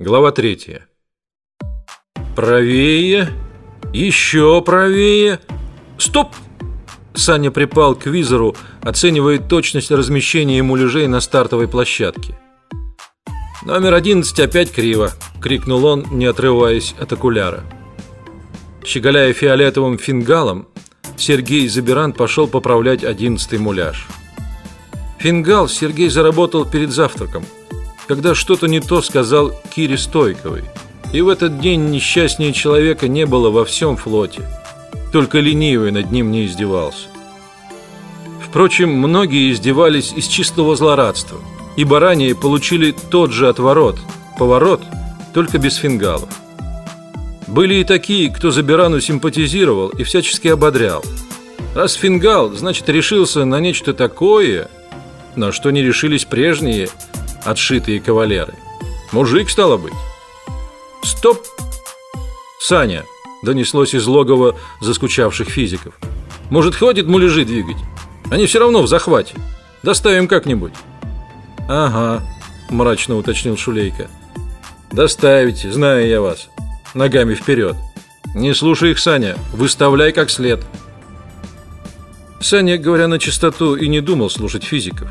Глава третья. Правее, еще правее. Стоп! Саня припал к визору, оценивая точность размещения муляжей на стартовой площадке. Номер одиннадцать опять криво, крикнул он, не отрываясь от окуляра. Щеголяя фиолетовым фингалом, Сергей Забиран пошел поправлять одиннадцатый муляж. Фингал Сергей заработал перед завтраком когда что-то не то сказал Кире Стойковой. И в этот день несчастнее человека не было во всем флоте. Только ленивый над ним не издевался. Впрочем, многие издевались из чистого злорадства, ибо ранее получили тот же отворот, поворот, только без фингалов. Были и такие, кто Забирану симпатизировал и всячески ободрял. Раз фингал, значит, решился на нечто такое, на что не решились прежние – отшитые кавалеры. Мужик стало быть. Стоп. Саня, донеслось из логова заскучавших физиков. Может, хватит муляжи двигать? Они все равно в захвате. Доставим как-нибудь. Ага, мрачно уточнил Шулейка. Доставите, знаю я вас. Ногами вперед. Не слушай их, Саня, выставляй как след. Саня, говоря на чистоту, и не думал слушать физиков.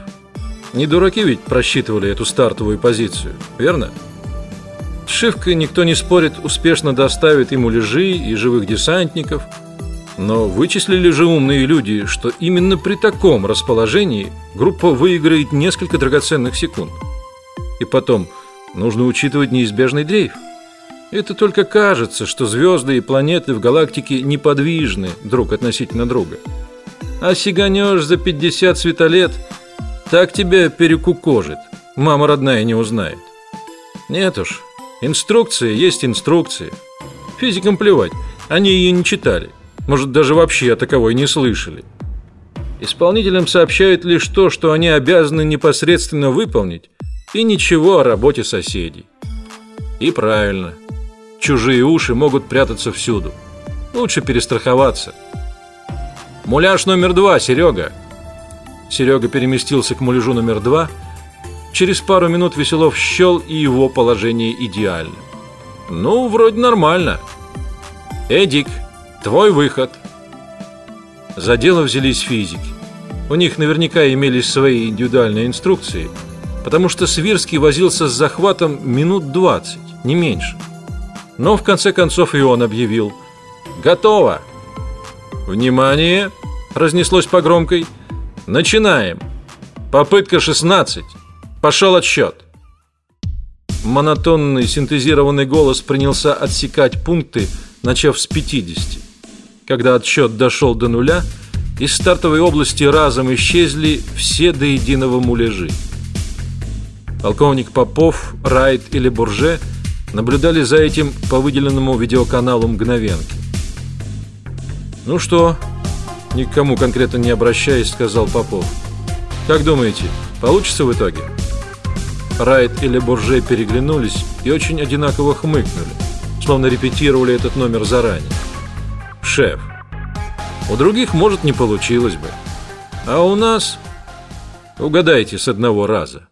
Не дураки ведь просчитывали эту стартовую позицию, верно? С Шивкой никто не спорит, успешно доставит ему лежи и живых десантников. Но вычислили же умные люди, что именно при таком расположении группа выиграет несколько драгоценных секунд. И потом, нужно учитывать неизбежный дрейф. Это только кажется, что звезды и планеты в галактике неподвижны друг относительно друга. А сиганешь за 50 светолет – так тебя перекукожит. Мама родная не узнает. Нет уж, инструкции есть инструкции. Физикам плевать, они ее не читали. Может, даже вообще о таковой не слышали. Исполнителям сообщают лишь то, что они обязаны непосредственно выполнить, и ничего о работе соседей. И правильно. Чужие уши могут прятаться всюду. Лучше перестраховаться. Муляж номер два, Серега. Серега переместился к муляжу номер два. Через пару минут Веселов счел и его положение идеальным. Ну, вроде нормально. Эдик, твой выход. За дело взялись физики. У них наверняка имелись свои индивидуальные инструкции, потому что Свирский возился с захватом минут двадцать, не меньше. Но в конце концов и он объявил: "Готово". Внимание! разнеслось по громкой. Начинаем. Попытка 16. Пошел отсчет. Монотонный синтезированный голос принялся отсекать пункты, начав с 50. Когда отсчет дошел до нуля, из стартовой области разом исчезли все до единого муляжи. Полковник Попов, Райт или Бурже наблюдали за этим по выделенному видеоканалу мгновенки. Ну что, никому конкретно не обращаясь, сказал Попов. Как думаете, получится в итоге? Райт или Бурже переглянулись и очень одинаково хмыкнули, словно репетировали этот номер заранее. Шеф. У других может не получилось бы, а у нас угадайте с одного раза.